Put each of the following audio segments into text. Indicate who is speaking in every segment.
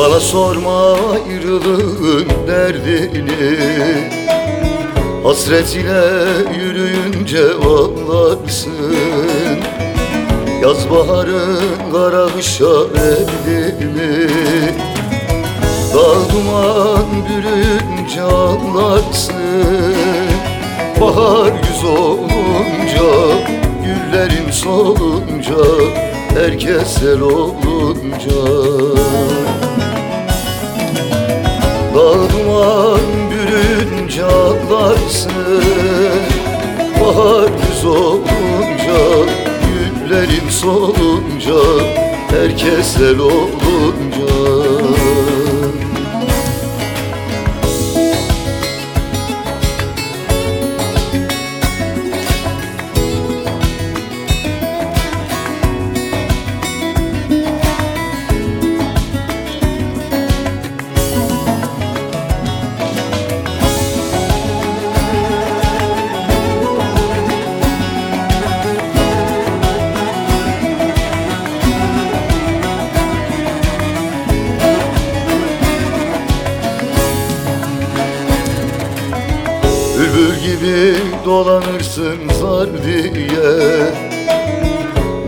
Speaker 1: Bana sorma ayrılığın derdini. Hasret ile yürüyünce anlarsın Yaz baharın kara kışa mi Dağ duman bürünce anlarsın Bahar yüz olunca Güllerin solunca Herkes sel olunca duman bürünce anlarsın Bahar yüz olunca Güllerin solunca Herkes sel olunca gibi dolanırsın zar diye.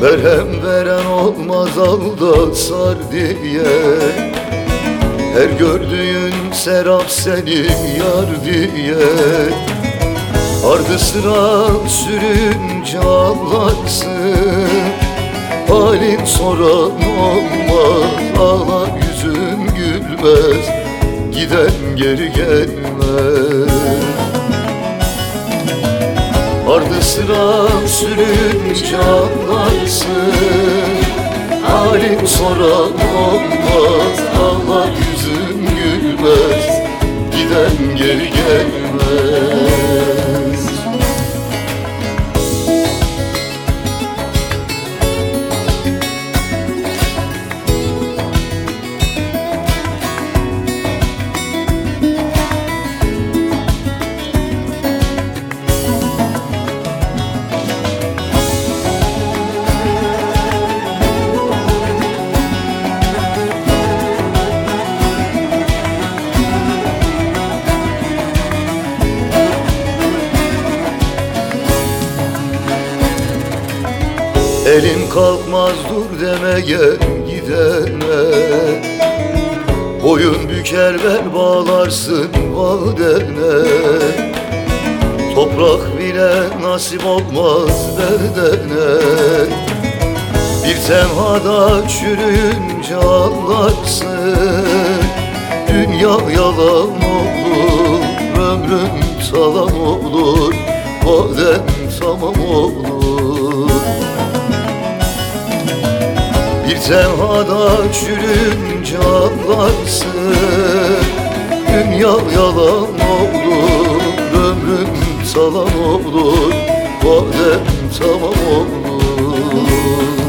Speaker 1: Merhem veren olmaz alda sar diye. Her gördüğün serap senin yar diye. Ardı sıra sürünce ağlarsın. Halin soran olmaz? Ağlar yüzün gülmez. Giden geri gelmez Ardı sıra sürünce anlarsın Halim soran olmaz Ağlar yüzün gülmez. Giden geri gelmez Elim kalkmaz dur demeye gidene. Boyun büker ver bağlarsın vadene Toprak bile nasip olmaz bedene Bir tenhada çürüyünce anlarsın. Dünya yalan olur, ömrüm salam olur Vaden tamam olur Bir tenhada çürünce anlarsın. Dünya yalan olur Ömrüm salam olur Vadem tamam olur